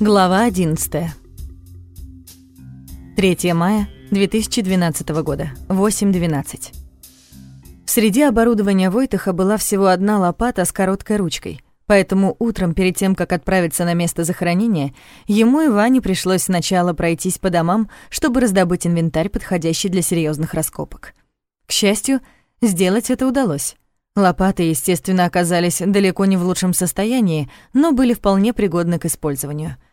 Глава 11. 3 мая 2012 года, 8.12. Среди оборудования Войтаха была всего одна лопата с короткой ручкой, поэтому утром, перед тем, как отправиться на место захоронения, ему и Ване пришлось сначала пройтись по домам, чтобы раздобыть инвентарь, подходящий для серьезных раскопок. К счастью, сделать это удалось. Лопаты, естественно, оказались далеко не в лучшем состоянии, но были вполне пригодны к использованию —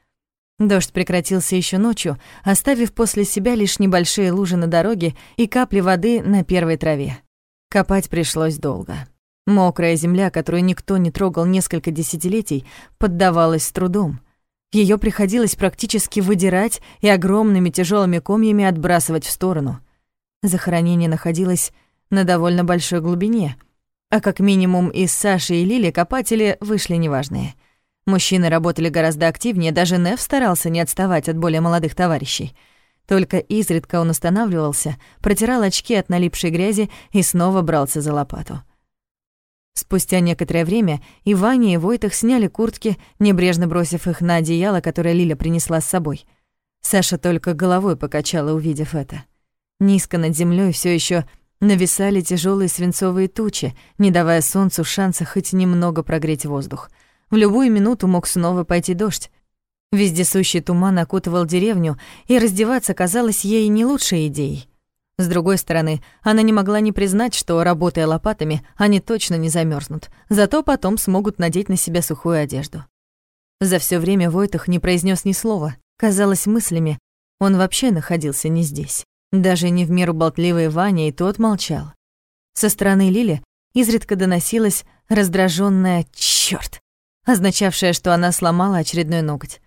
Дождь прекратился еще ночью, оставив после себя лишь небольшие лужи на дороге и капли воды на первой траве. Копать пришлось долго. Мокрая земля, которую никто не трогал несколько десятилетий, поддавалась с трудом. Ее приходилось практически выдирать и огромными тяжелыми комьями отбрасывать в сторону. Захоронение находилось на довольно большой глубине, а как минимум из Саши и Лили копатели вышли неважные — Мужчины работали гораздо активнее, даже Нев старался не отставать от более молодых товарищей. Только изредка он останавливался, протирал очки от налипшей грязи и снова брался за лопату. Спустя некоторое время и Ваня, и Войтах сняли куртки, небрежно бросив их на одеяло, которое Лиля принесла с собой. Саша только головой покачала, увидев это. Низко над землей все еще нависали тяжелые свинцовые тучи, не давая солнцу шанса хоть немного прогреть воздух — в любую минуту мог снова пойти дождь. Вездесущий туман окутывал деревню, и раздеваться казалось ей не лучшей идеей. С другой стороны, она не могла не признать, что, работая лопатами, они точно не замерзнут, зато потом смогут надеть на себя сухую одежду. За все время Войтах не произнес ни слова. Казалось, мыслями он вообще находился не здесь. Даже не в меру болтливый Ваня и тот молчал. Со стороны Лили изредка доносилось раздраженное «Чёрт!» Означавшее, что она сломала очередной ноготь.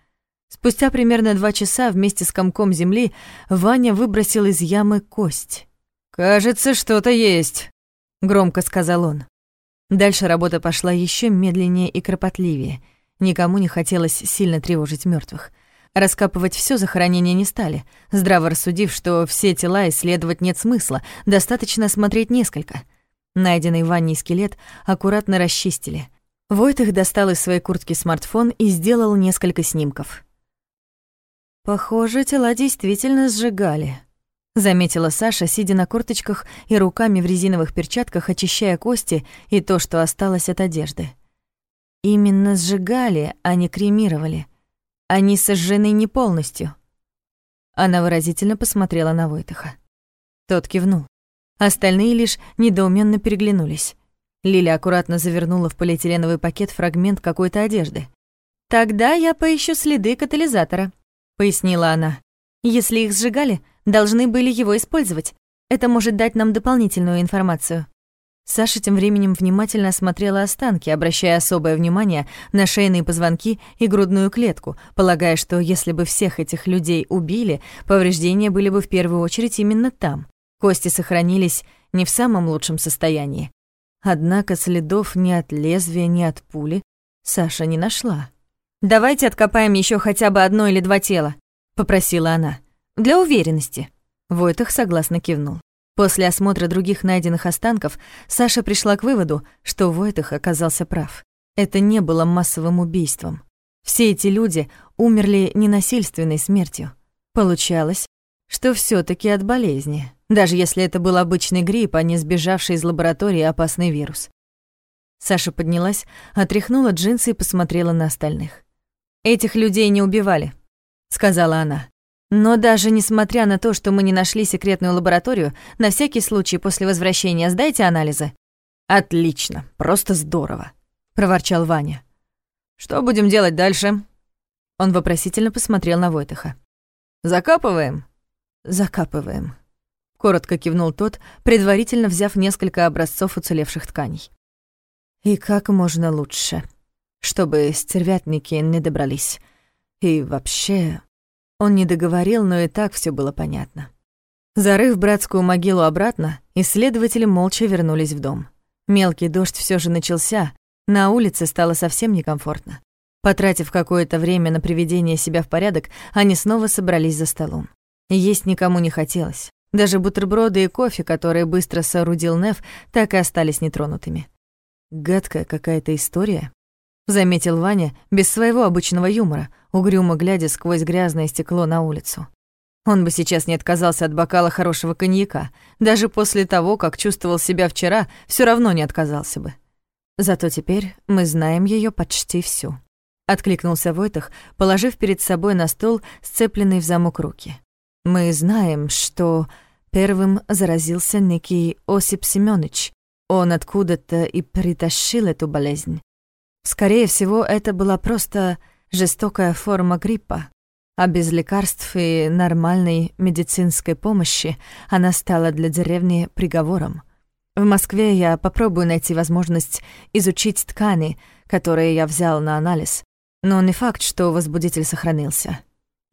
Спустя примерно два часа вместе с комком земли Ваня выбросил из ямы кость. «Кажется, что-то есть», — громко сказал он. Дальше работа пошла еще медленнее и кропотливее. Никому не хотелось сильно тревожить мертвых. Раскапывать все захоронение не стали, здраво рассудив, что все тела исследовать нет смысла, достаточно осмотреть несколько. Найденный Ваней скелет аккуратно расчистили — Войтых достал из своей куртки смартфон и сделал несколько снимков. «Похоже, тела действительно сжигали», — заметила Саша, сидя на курточках и руками в резиновых перчатках, очищая кости и то, что осталось от одежды. «Именно сжигали, а не кремировали. Они сожжены не полностью». Она выразительно посмотрела на Войтыха. Тот кивнул. Остальные лишь недоуменно переглянулись. Лиля аккуратно завернула в полиэтиленовый пакет фрагмент какой-то одежды. «Тогда я поищу следы катализатора», — пояснила она. «Если их сжигали, должны были его использовать. Это может дать нам дополнительную информацию». Саша тем временем внимательно осмотрела останки, обращая особое внимание на шейные позвонки и грудную клетку, полагая, что если бы всех этих людей убили, повреждения были бы в первую очередь именно там. Кости сохранились не в самом лучшем состоянии. Однако следов ни от лезвия, ни от пули Саша не нашла. «Давайте откопаем еще хотя бы одно или два тела», — попросила она. «Для уверенности». Войтах согласно кивнул. После осмотра других найденных останков Саша пришла к выводу, что Войтах оказался прав. Это не было массовым убийством. Все эти люди умерли ненасильственной смертью. Получалось, что все таки от болезни даже если это был обычный грипп, а не сбежавший из лаборатории опасный вирус. Саша поднялась, отряхнула джинсы и посмотрела на остальных. «Этих людей не убивали», — сказала она. «Но даже несмотря на то, что мы не нашли секретную лабораторию, на всякий случай после возвращения сдайте анализы». «Отлично, просто здорово», — проворчал Ваня. «Что будем делать дальше?» Он вопросительно посмотрел на Войтаха. «Закапываем?» «Закапываем», коротко кивнул тот, предварительно взяв несколько образцов уцелевших тканей. И как можно лучше, чтобы стервятники не добрались. И вообще, он не договорил, но и так все было понятно. Зарыв братскую могилу обратно, исследователи молча вернулись в дом. Мелкий дождь все же начался, на улице стало совсем некомфортно. Потратив какое-то время на приведение себя в порядок, они снова собрались за столом. Есть никому не хотелось. Даже бутерброды и кофе, которые быстро соорудил Нев, так и остались нетронутыми. Гадкая какая-то история. заметил Ваня без своего обычного юмора, угрюмо глядя сквозь грязное стекло на улицу. Он бы сейчас не отказался от бокала хорошего коньяка, даже после того, как чувствовал себя вчера, все равно не отказался бы. Зато теперь мы знаем ее почти всю. Откликнулся Войтах, положив перед собой на стол сцепленные в замок руки. Мы знаем, что первым заразился некий Осип Семёныч. Он откуда-то и притащил эту болезнь. Скорее всего, это была просто жестокая форма гриппа, а без лекарств и нормальной медицинской помощи она стала для деревни приговором. В Москве я попробую найти возможность изучить ткани, которые я взял на анализ, но не факт, что возбудитель сохранился.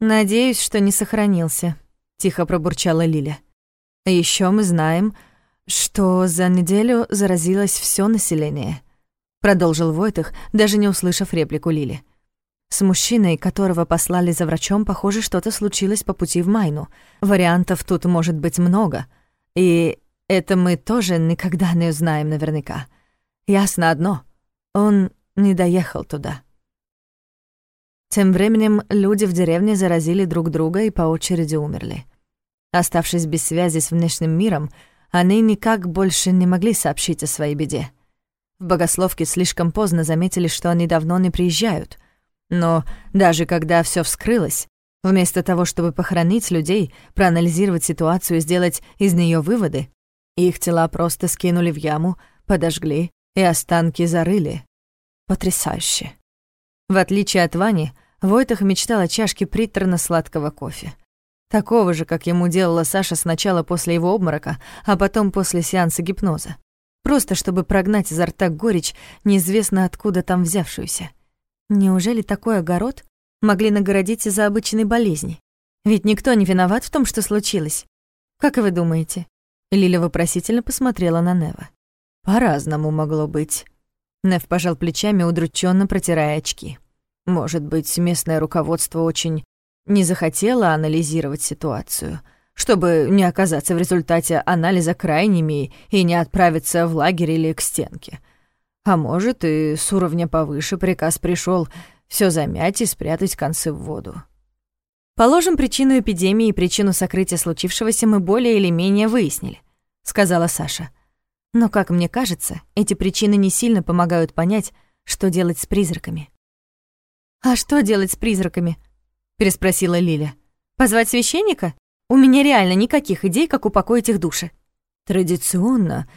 «Надеюсь, что не сохранился», — тихо пробурчала Лиля. Еще мы знаем, что за неделю заразилось все население», — продолжил Войтых, даже не услышав реплику Лили. С мужчиной, которого послали за врачом, похоже, что-то случилось по пути в Майну. Вариантов тут может быть много, и это мы тоже никогда не узнаем наверняка. Ясно одно — он не доехал туда. Тем временем люди в деревне заразили друг друга и по очереди умерли. Оставшись без связи с внешним миром, они никак больше не могли сообщить о своей беде. В богословке слишком поздно заметили, что они давно не приезжают. Но даже когда все вскрылось, вместо того, чтобы похоронить людей, проанализировать ситуацию и сделать из нее выводы, их тела просто скинули в яму, подожгли и останки зарыли. Потрясающе. В отличие от Вани, Войтах мечтал о чашке приторно-сладкого кофе. Такого же, как ему делала Саша сначала после его обморока, а потом после сеанса гипноза. Просто чтобы прогнать изо рта горечь, неизвестно откуда там взявшуюся. Неужели такой огород могли нагородить из-за обычной болезни? Ведь никто не виноват в том, что случилось. Как вы думаете? Лиля вопросительно посмотрела на Нева. По-разному могло быть. Нев пожал плечами, удрученно протирая очки. Может быть, местное руководство очень не захотела анализировать ситуацию, чтобы не оказаться в результате анализа крайними и не отправиться в лагерь или к стенке. А может, и с уровня повыше приказ пришел все замять и спрятать концы в воду. «Положим, причину эпидемии и причину сокрытия случившегося мы более или менее выяснили», — сказала Саша. «Но, как мне кажется, эти причины не сильно помогают понять, что делать с призраками». «А что делать с призраками?» переспросила Лиля. Позвать священника? У меня реально никаких идей, как упокоить их души. Традиционно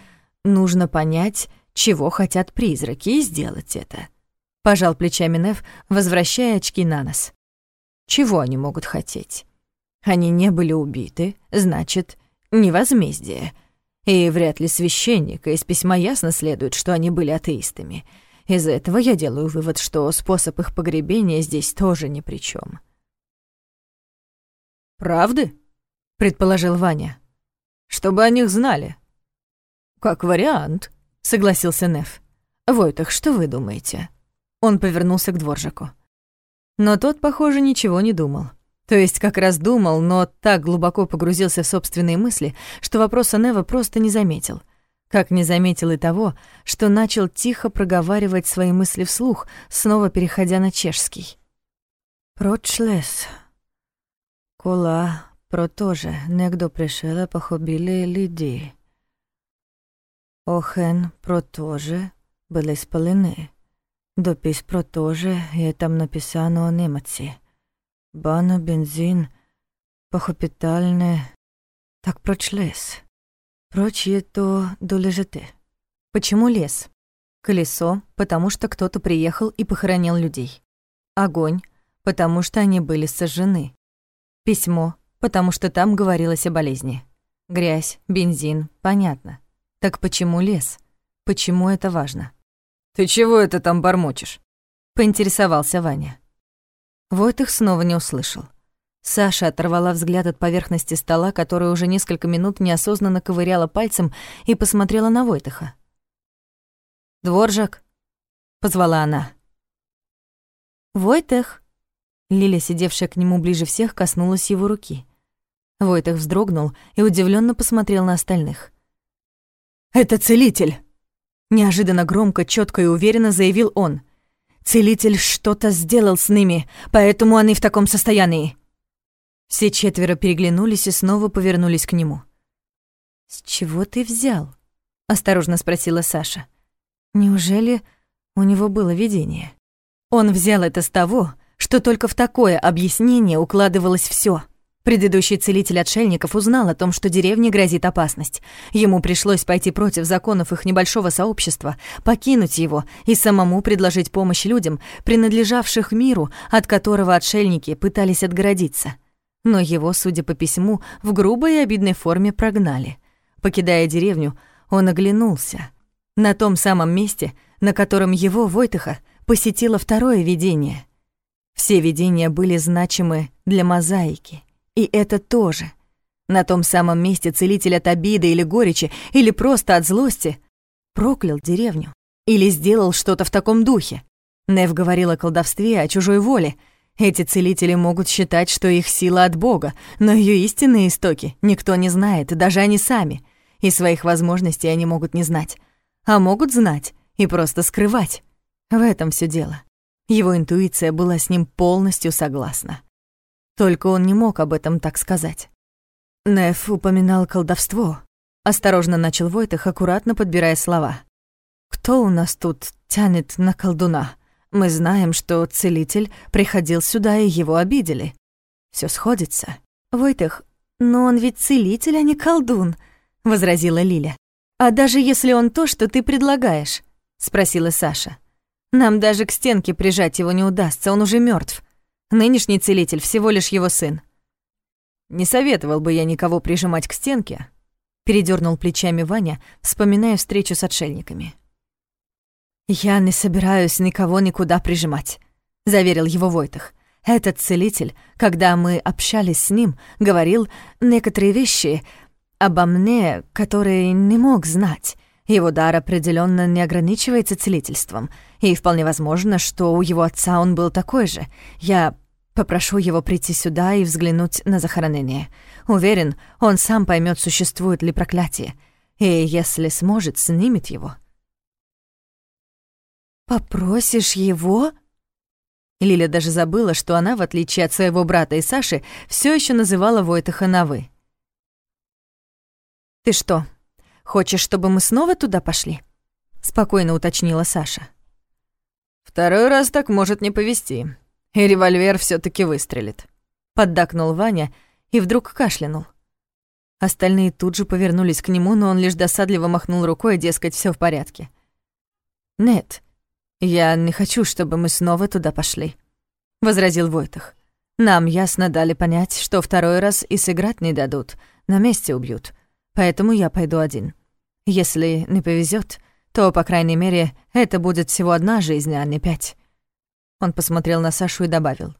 нужно понять, чего хотят призраки, и сделать это. Пожал плечами Нев, возвращая очки на нос. Чего они могут хотеть? Они не были убиты, значит, не возмездие. И вряд ли священника из письма ясно следует, что они были атеистами. Из этого я делаю вывод, что способ их погребения здесь тоже ни при чем. «Правды?» — предположил Ваня. «Чтобы о них знали». «Как вариант», — согласился Неф. «Войтах, что вы думаете?» Он повернулся к дворжику. Но тот, похоже, ничего не думал. То есть как раз думал, но так глубоко погрузился в собственные мысли, что вопроса Нева просто не заметил. Как не заметил и того, что начал тихо проговаривать свои мысли вслух, снова переходя на чешский. «Прочлес», Кола протоже, негдо пришела похобили ліді. Охен протоже були спалені. Допис протоже є там написано о немаці. Бано, бензин, похопітальне. Так проч лес. Проч є то долежите. Почему лес? Колесо, потому что кто-то приехал и похоронил людей. Огонь, потому что они были сожжены. Письмо, потому что там говорилось о болезни. Грязь, бензин, понятно. Так почему лес? Почему это важно? «Ты чего это там бормочешь?» — поинтересовался Ваня. Войтых снова не услышал. Саша оторвала взгляд от поверхности стола, которую уже несколько минут неосознанно ковыряла пальцем, и посмотрела на Войтыха. «Дворжак», — позвала она. «Войтых», Лиля, сидевшая к нему ближе всех, коснулась его руки. Войтах вздрогнул и удивленно посмотрел на остальных. «Это целитель!» Неожиданно громко, четко и уверенно заявил он. Целитель что-то сделал с ними, поэтому они в таком состоянии». Все четверо переглянулись и снова повернулись к нему. «С чего ты взял?» — осторожно спросила Саша. «Неужели у него было видение?» Он взял это с того, что только в такое объяснение укладывалось все. Предыдущий целитель отшельников узнал о том, что деревне грозит опасность. Ему пришлось пойти против законов их небольшого сообщества, покинуть его и самому предложить помощь людям, принадлежавших миру, от которого отшельники пытались отгородиться. Но его, судя по письму, в грубой и обидной форме прогнали. Покидая деревню, он оглянулся. На том самом месте, на котором его, Войтыха, посетило второе видение. Все видения были значимы для мозаики — и это тоже. На том самом месте целитель от обиды или горечи, или просто от злости проклял деревню. Или сделал что-то в таком духе. Нев говорил о колдовстве, о чужой воле. Эти целители могут считать, что их сила от Бога, но ее истинные истоки никто не знает, даже они сами. И своих возможностей они могут не знать. А могут знать и просто скрывать. В этом все дело. Его интуиция была с ним полностью согласна. Только он не мог об этом так сказать. Неф упоминал колдовство. Осторожно начал Войтах, аккуратно подбирая слова. «Кто у нас тут тянет на колдуна? Мы знаем, что целитель приходил сюда, и его обидели. Все сходится». «Войтах, но он ведь целитель, а не колдун», — возразила Лиля. «А даже если он то, что ты предлагаешь?» — спросила Саша. «Нам даже к стенке прижать его не удастся, он уже мертв. Нынешний целитель всего лишь его сын. Не советовал бы я никого прижимать к стенке, передернул плечами Ваня, вспоминая встречу с отшельниками. Я не собираюсь никого никуда прижимать, заверил его Войтах. Этот целитель, когда мы общались с ним, говорил некоторые вещи обо мне, которые не мог знать. Его дар определенно не ограничивается целительством, и вполне возможно, что у его отца он был такой же. Я Попрошу его прийти сюда и взглянуть на захоронение. Уверен, он сам поймет, существует ли проклятие, и если сможет, снимет его. «Попросишь его?» Лиля даже забыла, что она, в отличие от своего брата и Саши, все еще называла Войтаха на «вы». «Ты что, хочешь, чтобы мы снова туда пошли?» — спокойно уточнила Саша. «Второй раз так может не повезти», и револьвер все таки выстрелит. Поддакнул Ваня и вдруг кашлянул. Остальные тут же повернулись к нему, но он лишь досадливо махнул рукой, дескать, все в порядке. «Нет, я не хочу, чтобы мы снова туда пошли», — возразил Войтах. «Нам ясно дали понять, что второй раз и сыграть не дадут, на месте убьют, поэтому я пойду один. Если не повезет, то, по крайней мере, это будет всего одна жизнь, а не пять». Он посмотрел на Сашу и добавил.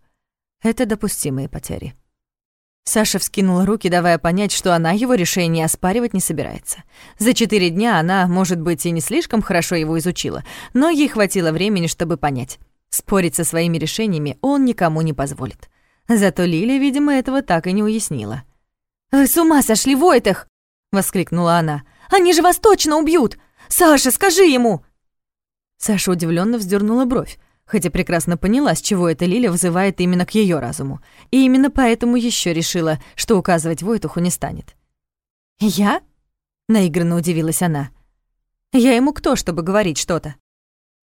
«Это допустимые потери». Саша вскинула руки, давая понять, что она его решение оспаривать не собирается. За четыре дня она, может быть, и не слишком хорошо его изучила, но ей хватило времени, чтобы понять. Спорить со своими решениями он никому не позволит. Зато Лиля, видимо, этого так и не уяснила. «Вы с ума сошли, Войтах!» — воскликнула она. «Они же вас точно убьют! Саша, скажи ему!» Саша удивленно вздернула бровь хотя прекрасно поняла, с чего эта Лиля вызывает именно к ее разуму, и именно поэтому еще решила, что указывать Войтуху не станет. «Я?» — наигранно удивилась она. «Я ему кто, чтобы говорить что-то?»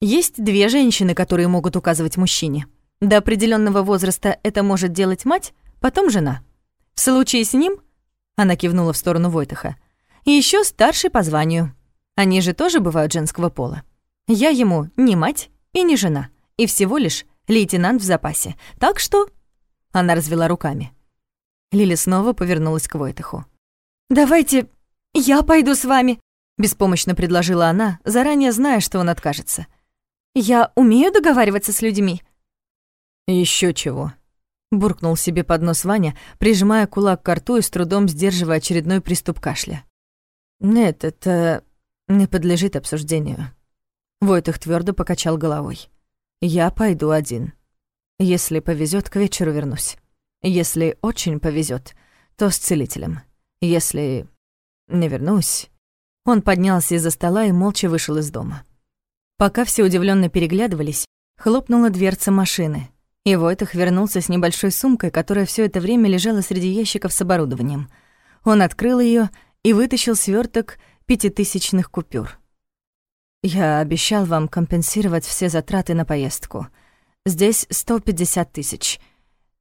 Есть две женщины, которые могут указывать мужчине. До определенного возраста это может делать мать, потом жена. В случае с ним, она кивнула в сторону Войтаха, еще старший по званию. Они же тоже бывают женского пола. Я ему не мать и не жена и всего лишь лейтенант в запасе. Так что...» Она развела руками. Лили снова повернулась к Войтаху. «Давайте я пойду с вами», — беспомощно предложила она, заранее зная, что он откажется. «Я умею договариваться с людьми». Еще чего», — буркнул себе под нос Ваня, прижимая кулак к рту и с трудом сдерживая очередной приступ кашля. «Нет, это не подлежит обсуждению». Войтах твердо покачал головой. Я пойду один. Если повезет, к вечеру вернусь. Если очень повезет, то с целителем. Если не вернусь... Он поднялся из-за стола и молча вышел из дома. Пока все удивленно переглядывались, Хлопнула дверца машины, и Войтах вернулся с небольшой сумкой, которая все это время лежала среди ящиков с оборудованием. Он открыл ее и вытащил сверток пятитысячных купюр. «Я обещал вам компенсировать все затраты на поездку. Здесь 150 тысяч.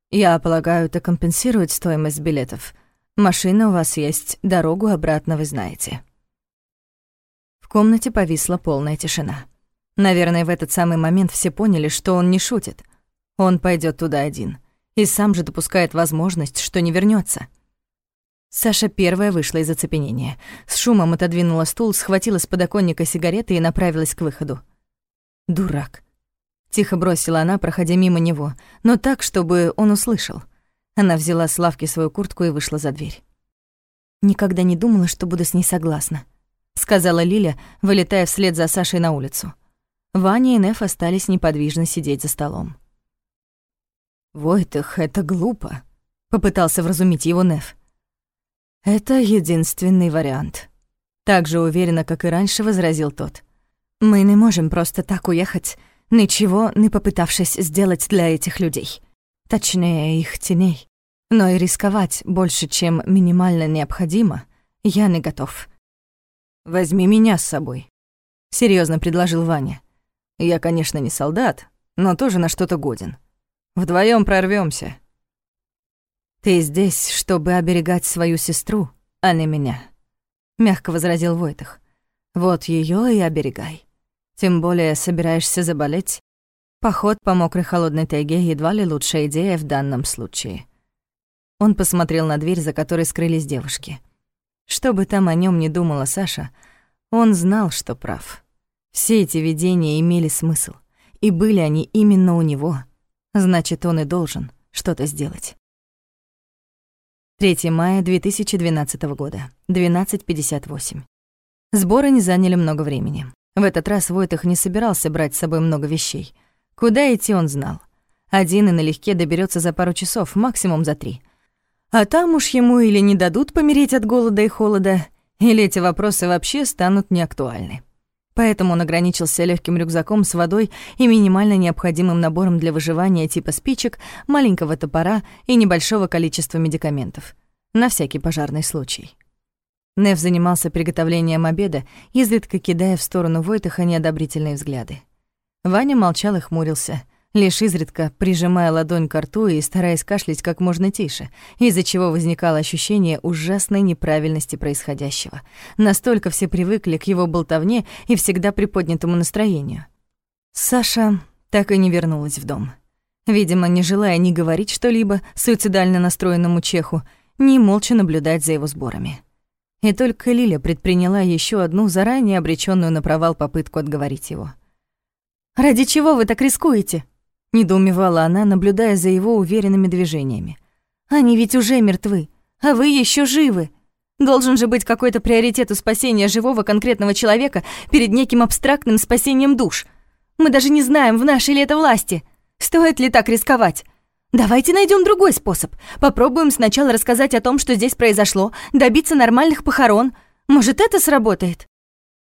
Я полагаю, это компенсирует стоимость билетов. Машина у вас есть, дорогу обратно вы знаете». В комнате повисла полная тишина. Наверное, в этот самый момент все поняли, что он не шутит. Он пойдет туда один. И сам же допускает возможность, что не вернется. Саша первая вышла из оцепенения. С шумом отодвинула стул, схватила с подоконника сигареты и направилась к выходу. «Дурак», — тихо бросила она, проходя мимо него, но так, чтобы он услышал. Она взяла с лавки свою куртку и вышла за дверь. «Никогда не думала, что буду с ней согласна», — сказала Лиля, вылетая вслед за Сашей на улицу. Ваня и Неф остались неподвижно сидеть за столом. «Войтых, это глупо», — попытался вразумить его Неф. «Это единственный вариант», — так же уверенно, как и раньше, возразил тот. «Мы не можем просто так уехать, ничего не попытавшись сделать для этих людей. Точнее, их теней. Но и рисковать больше, чем минимально необходимо, я не готов». «Возьми меня с собой», — серьезно предложил Ваня. Я, конечно, не солдат, но тоже на что-то годен. Вдвоем прорвемся. Ты здесь, чтобы оберегать свою сестру, а не меня, мягко возразил Войтах. Вот ее и оберегай. Тем более собираешься заболеть. Поход по мокрой холодной тайге едва ли лучшая идея в данном случае. Он посмотрел на дверь, за которой скрылись девушки. Что бы там о нем ни думала Саша, он знал, что прав. Все эти видения имели смысл, и были они именно у него. Значит, он и должен что-то сделать. 3 мая 2012 года, 12.58. Сборы не заняли много времени. В этот раз Войтах не собирался брать с собой много вещей. Куда идти он знал. Один и налегке доберется за пару часов, максимум за три. А там уж ему или не дадут помереть от голода и холода, или эти вопросы вообще станут неактуальны поэтому он ограничился легким рюкзаком с водой и минимально необходимым набором для выживания типа спичек, маленького топора и небольшого количества медикаментов. На всякий пожарный случай. Нев занимался приготовлением обеда, изредка кидая в сторону Войтаха неодобрительные взгляды. Ваня молчал и хмурился — лишь изредка прижимая ладонь к рту и стараясь кашлять как можно тише, из-за чего возникало ощущение ужасной неправильности происходящего. Настолько все привыкли к его болтовне и всегда приподнятому настроению. Саша так и не вернулась в дом. Видимо, не желая ни говорить что-либо суицидально настроенному чеху, ни молча наблюдать за его сборами. И только Лиля предприняла еще одну заранее обреченную на провал попытку отговорить его. «Ради чего вы так рискуете?» Недоумевала она, наблюдая за его уверенными движениями. Они ведь уже мертвы, а вы еще живы. Должен же быть какой-то приоритет у спасения живого конкретного человека перед неким абстрактным спасением душ. Мы даже не знаем, в нашей ли это власти. Стоит ли так рисковать? Давайте найдем другой способ. Попробуем сначала рассказать о том, что здесь произошло, добиться нормальных похорон. Может, это сработает?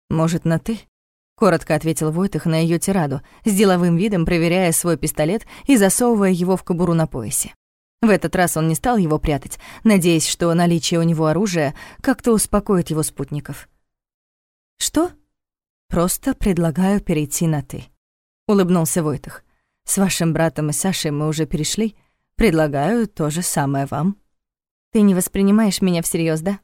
Может, на «ты»? Коротко ответил Войтых на ее тираду, с деловым видом проверяя свой пистолет и засовывая его в кобуру на поясе. В этот раз он не стал его прятать, надеясь, что наличие у него оружия как-то успокоит его спутников. «Что?» «Просто предлагаю перейти на «ты», — улыбнулся Войтых. «С вашим братом и Сашей мы уже перешли. Предлагаю то же самое вам». «Ты не воспринимаешь меня всерьез, да?»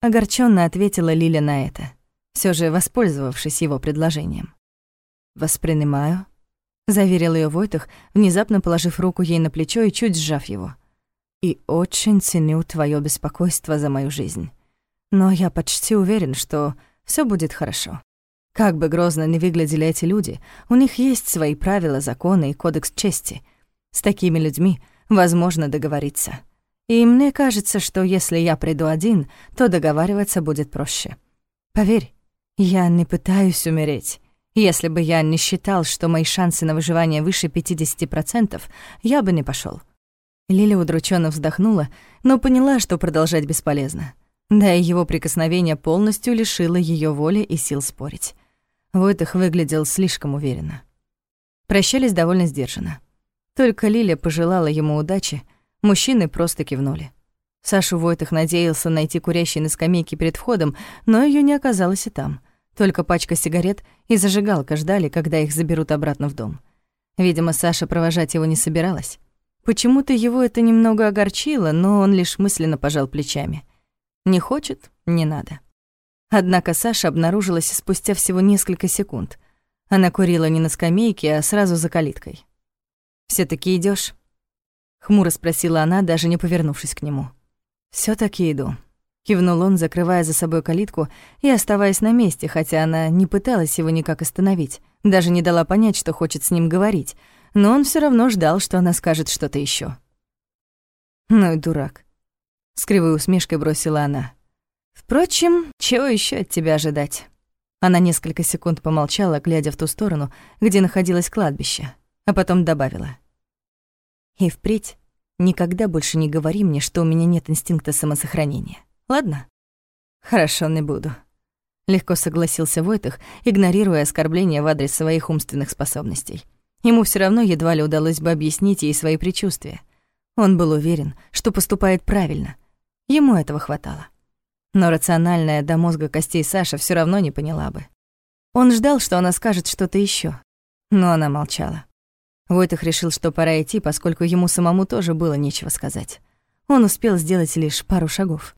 Огорченно ответила Лиля на это все же воспользовавшись его предложением. «Воспринимаю», — заверил ее Войтах, внезапно положив руку ей на плечо и чуть сжав его. «И очень ценю твое беспокойство за мою жизнь. Но я почти уверен, что все будет хорошо. Как бы грозно ни выглядели эти люди, у них есть свои правила, законы и кодекс чести. С такими людьми возможно договориться. И мне кажется, что если я приду один, то договариваться будет проще. Поверь, я не пытаюсь умереть. Если бы я не считал, что мои шансы на выживание выше 50%, я бы не пошел. Лиля удрученно вздохнула, но поняла, что продолжать бесполезно. Да и его прикосновение полностью лишило ее воли и сил спорить. Войтых выглядел слишком уверенно. Прощались довольно сдержанно. Только Лиля пожелала ему удачи, мужчины просто кивнули. Сашу Войтых надеялся найти курящий на скамейке перед входом, но ее не оказалось и там. Только пачка сигарет и зажигалка ждали, когда их заберут обратно в дом. Видимо, Саша провожать его не собиралась. Почему-то его это немного огорчило, но он лишь мысленно пожал плечами. Не хочет — не надо. Однако Саша обнаружилась спустя всего несколько секунд. Она курила не на скамейке, а сразу за калиткой. все таки идешь? хмуро спросила она, даже не повернувшись к нему. все таки иду», — кивнул он, закрывая за собой калитку и оставаясь на месте, хотя она не пыталась его никак остановить, даже не дала понять, что хочет с ним говорить, но он все равно ждал, что она скажет что-то еще. «Ну и дурак», — с кривой усмешкой бросила она. Впрочем, чего еще от тебя ожидать? Она несколько секунд помолчала, глядя в ту сторону, где находилось кладбище, а потом добавила. «И впредь никогда больше не говори мне, что у меня нет инстинкта самосохранения. Ладно?» «Хорошо, не буду», — легко согласился Войтах, игнорируя оскорбления в адрес своих умственных способностей. Ему все равно едва ли удалось бы объяснить ей свои предчувствия. Он был уверен, что поступает правильно. Ему этого хватало но рациональная до мозга костей Саша все равно не поняла бы. Он ждал, что она скажет что-то еще, но она молчала. Войтых решил, что пора идти, поскольку ему самому тоже было нечего сказать. Он успел сделать лишь пару шагов.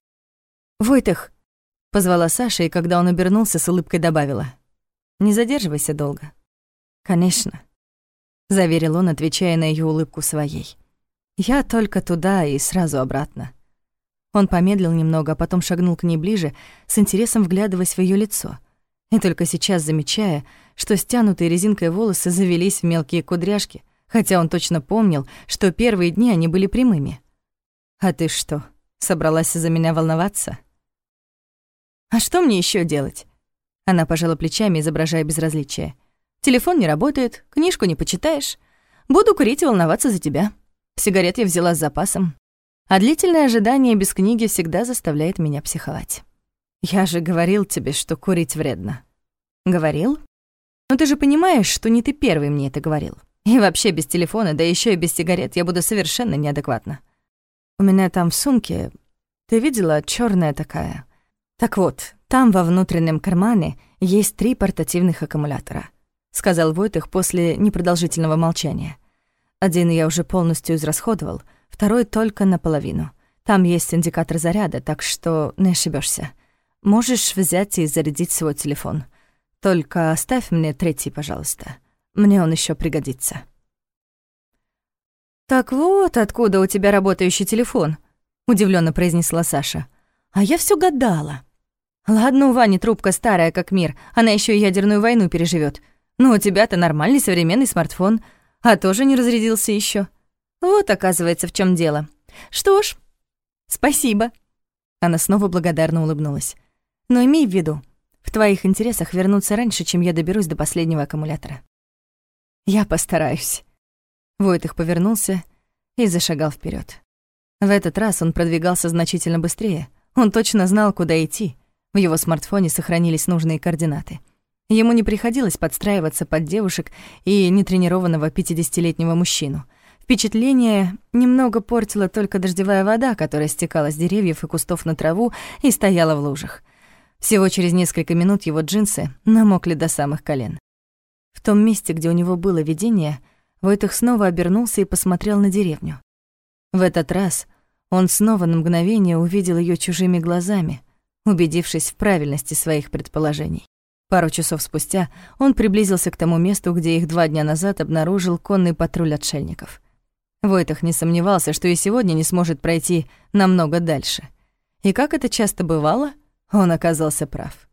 «Войтых!» — позвала Саша, и когда он обернулся, с улыбкой добавила. «Не задерживайся долго». «Конечно», — заверил он, отвечая на ее улыбку своей. «Я только туда и сразу обратно». Он помедлил немного, а потом шагнул к ней ближе, с интересом вглядываясь в ее лицо. И только сейчас замечая, что стянутые резинкой волосы завелись в мелкие кудряшки, хотя он точно помнил, что первые дни они были прямыми. «А ты что, собралась за меня волноваться?» «А что мне еще делать?» Она пожала плечами, изображая безразличие. «Телефон не работает, книжку не почитаешь. Буду курить и волноваться за тебя. Сигарет я взяла с запасом, а длительное ожидание без книги всегда заставляет меня психовать. Я же говорил тебе, что курить вредно. Говорил? Но ты же понимаешь, что не ты первый мне это говорил. И вообще без телефона, да еще и без сигарет я буду совершенно неадекватна. У меня там в сумке, ты видела, черная такая. Так вот, там во внутреннем кармане есть три портативных аккумулятора, сказал Войтых после непродолжительного молчания. Один я уже полностью израсходовал — второй только наполовину. Там есть индикатор заряда, так что не ошибешься. Можешь взять и зарядить свой телефон. Только оставь мне третий, пожалуйста. Мне он еще пригодится. «Так вот, откуда у тебя работающий телефон», — удивленно произнесла Саша. «А я все гадала. Ладно, у Вани трубка старая, как мир, она еще и ядерную войну переживет. Но у тебя-то нормальный современный смартфон, а тоже не разрядился еще. Вот, оказывается, в чем дело. Что ж, спасибо. Она снова благодарно улыбнулась. Но имей в виду, в твоих интересах вернуться раньше, чем я доберусь до последнего аккумулятора. Я постараюсь. Войтых повернулся и зашагал вперед. В этот раз он продвигался значительно быстрее. Он точно знал, куда идти. В его смартфоне сохранились нужные координаты. Ему не приходилось подстраиваться под девушек и нетренированного 50-летнего мужчину — Впечатление немного портила только дождевая вода, которая стекала с деревьев и кустов на траву и стояла в лужах. Всего через несколько минут его джинсы намокли до самых колен. В том месте, где у него было видение, Войтых снова обернулся и посмотрел на деревню. В этот раз он снова на мгновение увидел ее чужими глазами, убедившись в правильности своих предположений. Пару часов спустя он приблизился к тому месту, где их два дня назад обнаружил конный патруль отшельников — Войтах не сомневался, что и сегодня не сможет пройти намного дальше. И как это часто бывало, он оказался прав.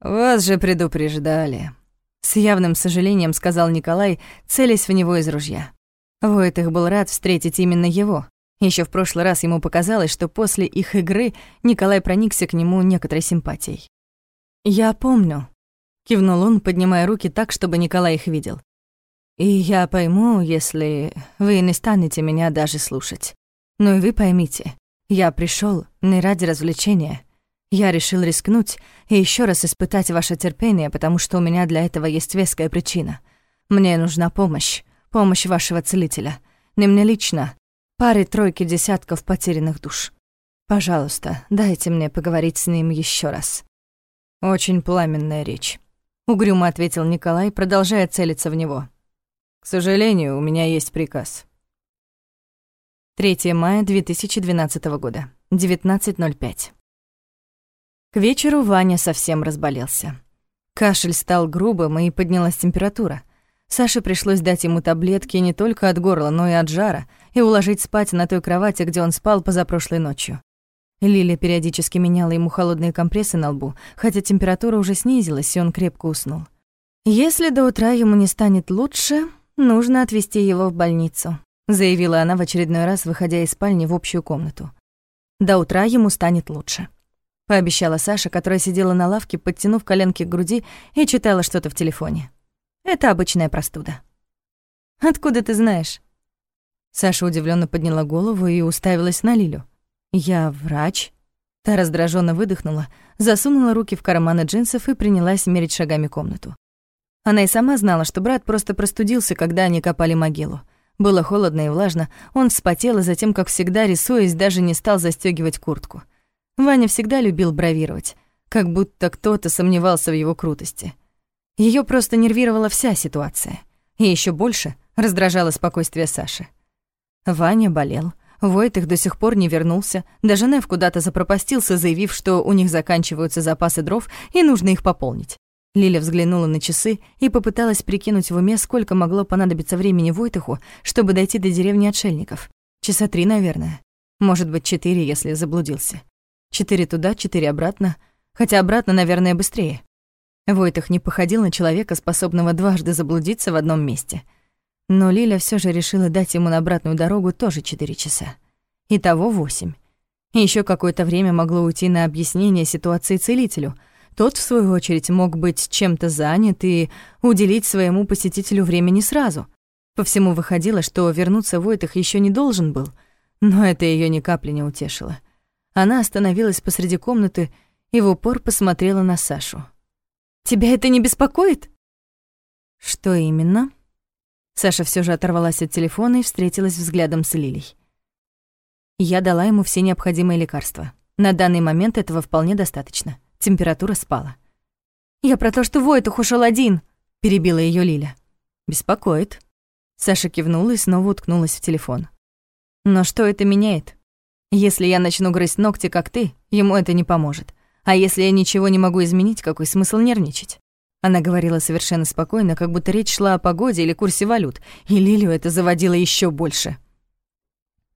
«Вас же предупреждали», — с явным сожалением сказал Николай, целясь в него из ружья. Войтах был рад встретить именно его. Еще в прошлый раз ему показалось, что после их игры Николай проникся к нему некоторой симпатией. «Я помню», — кивнул он, поднимая руки так, чтобы Николай их видел. И я пойму, если вы не станете меня даже слушать. Но и вы поймите, я пришел не ради развлечения. Я решил рискнуть и еще раз испытать ваше терпение, потому что у меня для этого есть веская причина. Мне нужна помощь, помощь вашего целителя. Не мне лично, пары-тройки десятков потерянных душ. Пожалуйста, дайте мне поговорить с ним еще раз». «Очень пламенная речь», — угрюмо ответил Николай, продолжая целиться в него. «К сожалению, у меня есть приказ». 3 мая 2012 года, 19.05. К вечеру Ваня совсем разболелся. Кашель стал грубым, и поднялась температура. Саше пришлось дать ему таблетки не только от горла, но и от жара, и уложить спать на той кровати, где он спал позапрошлой ночью. Лиля периодически меняла ему холодные компрессы на лбу, хотя температура уже снизилась, и он крепко уснул. «Если до утра ему не станет лучше, нужно отвезти его в больницу», заявила она в очередной раз, выходя из спальни в общую комнату. «До утра ему станет лучше» пообещала Саша, которая сидела на лавке, подтянув коленки к груди и читала что-то в телефоне. Это обычная простуда. Откуда ты знаешь? Саша удивленно подняла голову и уставилась на Лилю. Я врач. Та раздраженно выдохнула, засунула руки в карманы джинсов и принялась мерить шагами комнату. Она и сама знала, что брат просто простудился, когда они копали могилу. Было холодно и влажно, он вспотел, и затем, как всегда, рисуясь, даже не стал застегивать куртку. Ваня всегда любил бравировать, как будто кто-то сомневался в его крутости. Ее просто нервировала вся ситуация. И еще больше раздражало спокойствие Саши. Ваня болел, Войтых до сих пор не вернулся, даже Нев куда-то запропастился, заявив, что у них заканчиваются запасы дров и нужно их пополнить. Лиля взглянула на часы и попыталась прикинуть в уме, сколько могло понадобиться времени Войтыху, чтобы дойти до деревни отшельников. Часа три, наверное. Может быть, четыре, если заблудился. Четыре туда, четыре обратно. Хотя обратно, наверное, быстрее. Войтах не походил на человека, способного дважды заблудиться в одном месте. Но Лиля все же решила дать ему на обратную дорогу тоже четыре часа. Итого восемь. И ещё какое-то время могло уйти на объяснение ситуации целителю. Тот, в свою очередь, мог быть чем-то занят и уделить своему посетителю времени сразу. По всему выходило, что вернуться Войтах еще не должен был, но это ее ни капли не утешило. Она остановилась посреди комнаты и в упор посмотрела на Сашу. «Тебя это не беспокоит?» «Что именно?» Саша все же оторвалась от телефона и встретилась взглядом с Лилей. Я дала ему все необходимые лекарства. На данный момент этого вполне достаточно. Температура спала. «Я про то, что Войтух ушел один», — перебила ее Лиля. «Беспокоит». Саша кивнула и снова уткнулась в телефон. «Но что это меняет? Если я начну грызть ногти, как ты, ему это не поможет. А если я ничего не могу изменить, какой смысл нервничать? Она говорила совершенно спокойно, как будто речь шла о погоде или курсе валют, и Лилию это заводило еще больше.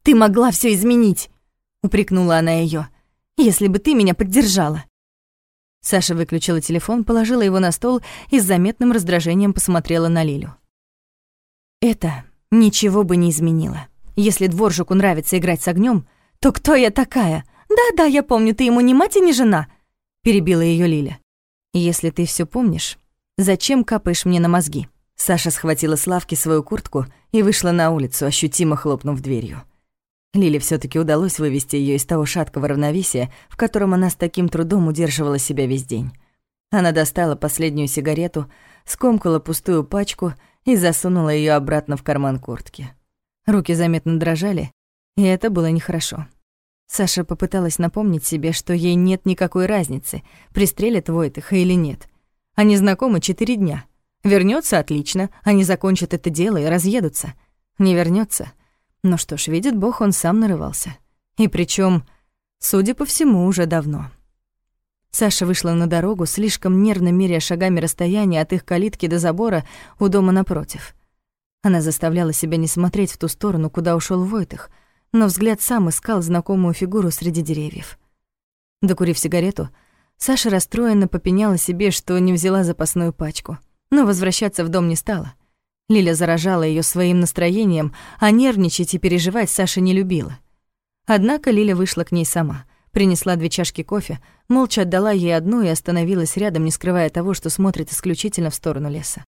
«Ты могла все изменить!» — упрекнула она ее. «Если бы ты меня поддержала!» Саша выключила телефон, положила его на стол и с заметным раздражением посмотрела на Лилю. «Это ничего бы не изменило. Если дворжику нравится играть с огнем, то кто я такая? Да-да, я помню, ты ему не мать и не жена, перебила ее Лиля. Если ты все помнишь, зачем капаешь мне на мозги? Саша схватила с лавки свою куртку и вышла на улицу, ощутимо хлопнув дверью. Лиле все таки удалось вывести ее из того шаткого равновесия, в котором она с таким трудом удерживала себя весь день. Она достала последнюю сигарету, скомкала пустую пачку и засунула ее обратно в карман куртки. Руки заметно дрожали, и это было нехорошо. Саша попыталась напомнить себе, что ей нет никакой разницы, пристрелят Войтыха или нет. Они знакомы четыре дня. Вернется отлично, они закончат это дело и разъедутся. Не вернется. Ну что ж, видит Бог, он сам нарывался. И причем, судя по всему, уже давно. Саша вышла на дорогу, слишком нервно меряя шагами расстояние от их калитки до забора у дома напротив. Она заставляла себя не смотреть в ту сторону, куда ушел Войтых — но взгляд сам искал знакомую фигуру среди деревьев. Докурив сигарету, Саша расстроенно попеняла себе, что не взяла запасную пачку, но возвращаться в дом не стала. Лиля заражала ее своим настроением, а нервничать и переживать Саша не любила. Однако Лиля вышла к ней сама, принесла две чашки кофе, молча отдала ей одну и остановилась рядом, не скрывая того, что смотрит исключительно в сторону леса.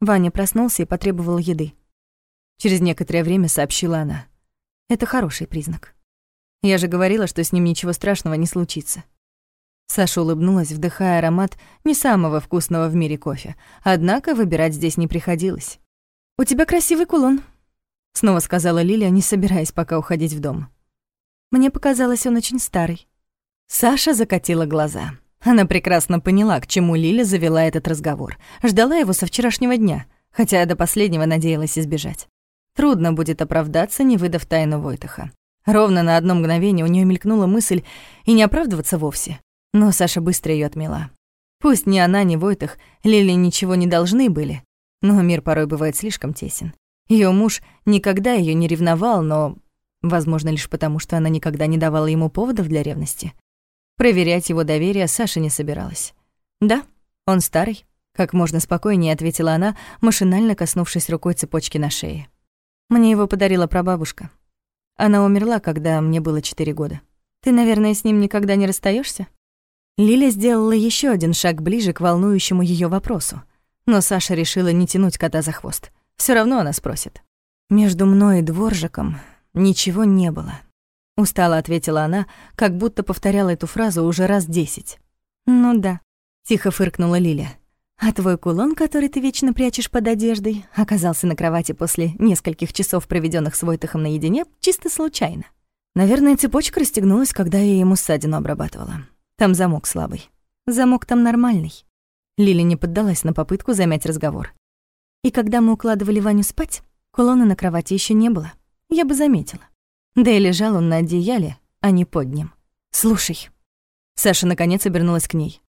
Ваня проснулся и потребовал еды. Через некоторое время сообщила она. Это хороший признак. Я же говорила, что с ним ничего страшного не случится. Саша улыбнулась, вдыхая аромат не самого вкусного в мире кофе. Однако выбирать здесь не приходилось. «У тебя красивый кулон», — снова сказала Лилия, не собираясь пока уходить в дом. «Мне показалось, он очень старый». Саша закатила глаза. Она прекрасно поняла, к чему Лиля завела этот разговор. Ждала его со вчерашнего дня, хотя до последнего надеялась избежать. Трудно будет оправдаться, не выдав тайну Войтаха. Ровно на одно мгновение у нее мелькнула мысль и не оправдываться вовсе. Но Саша быстро ее отмела. Пусть ни она, ни Войтах Лили ничего не должны были, но мир порой бывает слишком тесен. Ее муж никогда ее не ревновал, но, возможно, лишь потому, что она никогда не давала ему поводов для ревности. Проверять его доверие Саша не собиралась. «Да, он старый», — как можно спокойнее ответила она, машинально коснувшись рукой цепочки на шее. «Мне его подарила прабабушка. Она умерла, когда мне было четыре года. Ты, наверное, с ним никогда не расстаешься? Лиля сделала еще один шаг ближе к волнующему ее вопросу. Но Саша решила не тянуть кота за хвост. Все равно она спросит. «Между мной и дворжиком ничего не было», — устало ответила она, как будто повторяла эту фразу уже раз десять. «Ну да», — тихо фыркнула Лиля. «А твой кулон, который ты вечно прячешь под одеждой, оказался на кровати после нескольких часов, проведенных с Войтахом наедине, чисто случайно. Наверное, цепочка расстегнулась, когда я ему ссадину обрабатывала. Там замок слабый. Замок там нормальный. Лили не поддалась на попытку замять разговор. И когда мы укладывали Ваню спать, кулона на кровати еще не было. Я бы заметила. Да и лежал он на одеяле, а не под ним. «Слушай». Саша наконец обернулась к ней.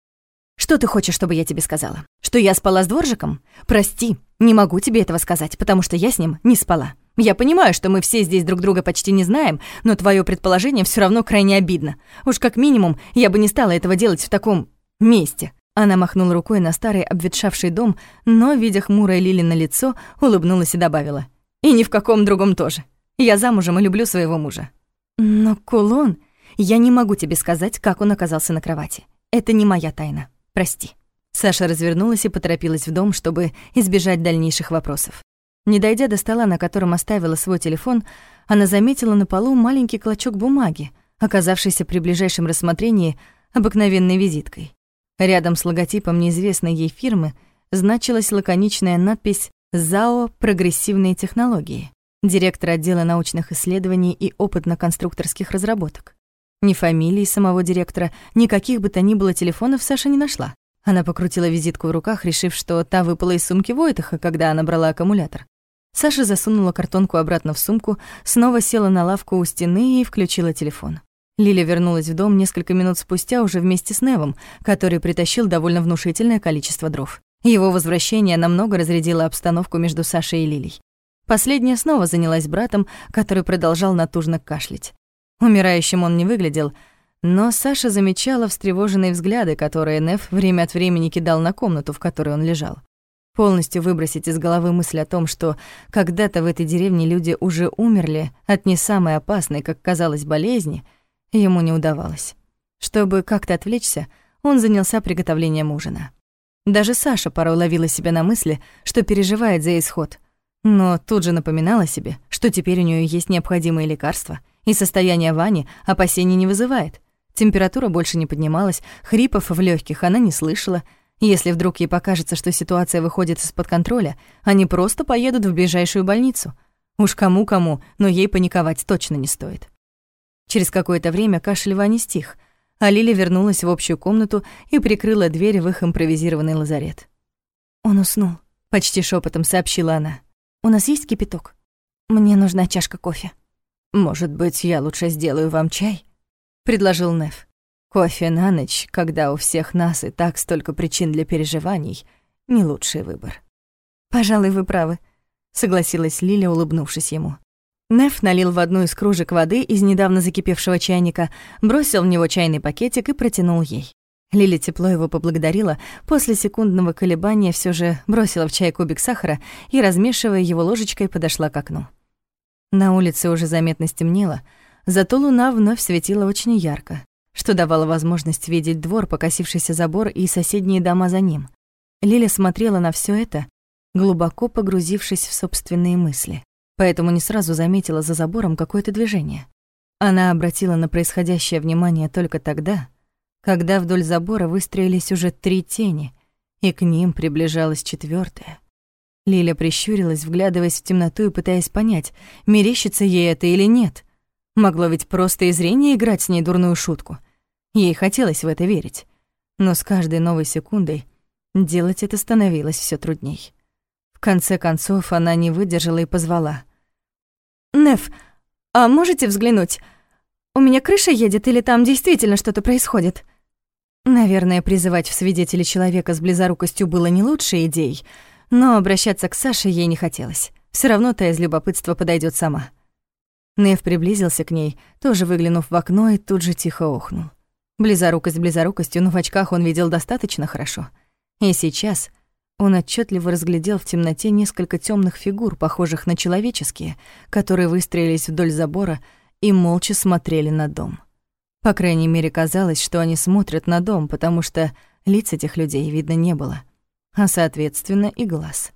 «Что ты хочешь, чтобы я тебе сказала? Что я спала с дворжиком? Прости, не могу тебе этого сказать, потому что я с ним не спала. Я понимаю, что мы все здесь друг друга почти не знаем, но твое предположение все равно крайне обидно. Уж как минимум, я бы не стала этого делать в таком месте». Она махнула рукой на старый обветшавший дом, но, видя хмурое Лили на лицо, улыбнулась и добавила. «И ни в каком другом тоже. Я замужем и люблю своего мужа». «Но кулон... Я не могу тебе сказать, как он оказался на кровати. Это не моя тайна. Прости». Саша развернулась и поторопилась в дом, чтобы избежать дальнейших вопросов. Не дойдя до стола, на котором оставила свой телефон, она заметила на полу маленький клочок бумаги, оказавшийся при ближайшем рассмотрении обыкновенной визиткой. Рядом с логотипом неизвестной ей фирмы значилась лаконичная надпись «ЗАО «Прогрессивные технологии», директор отдела научных исследований и опытно-конструкторских разработок. Ни фамилии самого директора, ни каких бы то ни было телефонов Саша не нашла. Она покрутила визитку в руках, решив, что та выпала из сумки Войтаха, когда она брала аккумулятор. Саша засунула картонку обратно в сумку, снова села на лавку у стены и включила телефон. Лиля вернулась в дом несколько минут спустя уже вместе с Невом, который притащил довольно внушительное количество дров. Его возвращение намного разрядило обстановку между Сашей и Лилей. Последняя снова занялась братом, который продолжал натужно кашлять. Умирающим он не выглядел, но Саша замечала встревоженные взгляды, которые Нев время от времени кидал на комнату, в которой он лежал. Полностью выбросить из головы мысль о том, что когда-то в этой деревне люди уже умерли от не самой опасной, как казалось, болезни, ему не удавалось. Чтобы как-то отвлечься, он занялся приготовлением ужина. Даже Саша порой ловила себя на мысли, что переживает за исход, но тут же напоминала себе, что теперь у нее есть необходимые лекарства, и состояние Вани опасений не вызывает. Температура больше не поднималась, хрипов в легких она не слышала — если вдруг ей покажется, что ситуация выходит из-под контроля, они просто поедут в ближайшую больницу. Уж кому-кому, но ей паниковать точно не стоит. Через какое-то время кашель Вани стих, а Лиля вернулась в общую комнату и прикрыла дверь в их импровизированный лазарет. «Он уснул», — почти шепотом сообщила она. «У нас есть кипяток? Мне нужна чашка кофе». «Может быть, я лучше сделаю вам чай?» — предложил Неф. Кофе на ночь, когда у всех нас и так столько причин для переживаний, не лучший выбор. «Пожалуй, вы правы», — согласилась Лиля, улыбнувшись ему. Неф налил в одну из кружек воды из недавно закипевшего чайника, бросил в него чайный пакетик и протянул ей. Лиля тепло его поблагодарила, после секундного колебания все же бросила в чай кубик сахара и, размешивая его ложечкой, подошла к окну. На улице уже заметно стемнело, зато луна вновь светила очень ярко что давало возможность видеть двор, покосившийся забор и соседние дома за ним. Лиля смотрела на все это, глубоко погрузившись в собственные мысли, поэтому не сразу заметила за забором какое-то движение. Она обратила на происходящее внимание только тогда, когда вдоль забора выстроились уже три тени, и к ним приближалась четвертая. Лиля прищурилась, вглядываясь в темноту и пытаясь понять, мерещится ей это или нет. Могло ведь просто и зрение играть с ней дурную шутку. Ей хотелось в это верить. Но с каждой новой секундой делать это становилось все трудней. В конце концов она не выдержала и позвала. «Неф, а можете взглянуть? У меня крыша едет или там действительно что-то происходит?» Наверное, призывать в свидетели человека с близорукостью было не лучшей идеей, но обращаться к Саше ей не хотелось. Все равно та из любопытства подойдет сама. Нев приблизился к ней, тоже выглянув в окно и тут же тихо охнул. Близорукость близорукостью, но в очках он видел достаточно хорошо. И сейчас он отчетливо разглядел в темноте несколько темных фигур, похожих на человеческие, которые выстроились вдоль забора и молча смотрели на дом. По крайней мере, казалось, что они смотрят на дом, потому что лиц этих людей видно не было — а, соответственно, и глаз.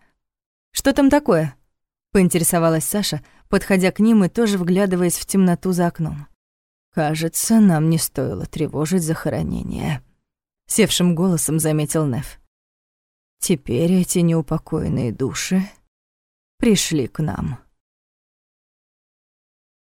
«Что там такое?» — поинтересовалась Саша, подходя к ним и тоже вглядываясь в темноту за окном. «Кажется, нам не стоило тревожить захоронение», — севшим голосом заметил Неф. «Теперь эти неупокоенные души пришли к нам».